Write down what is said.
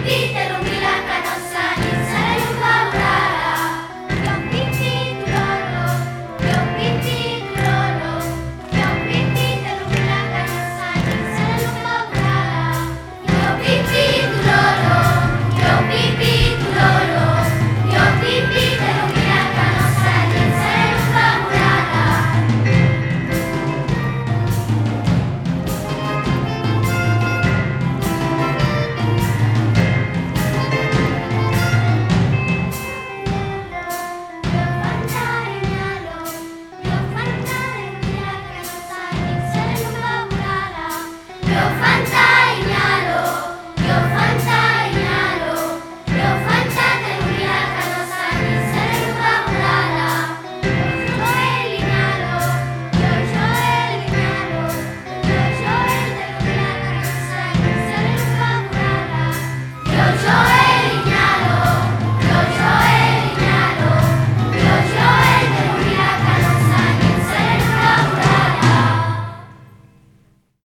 baby.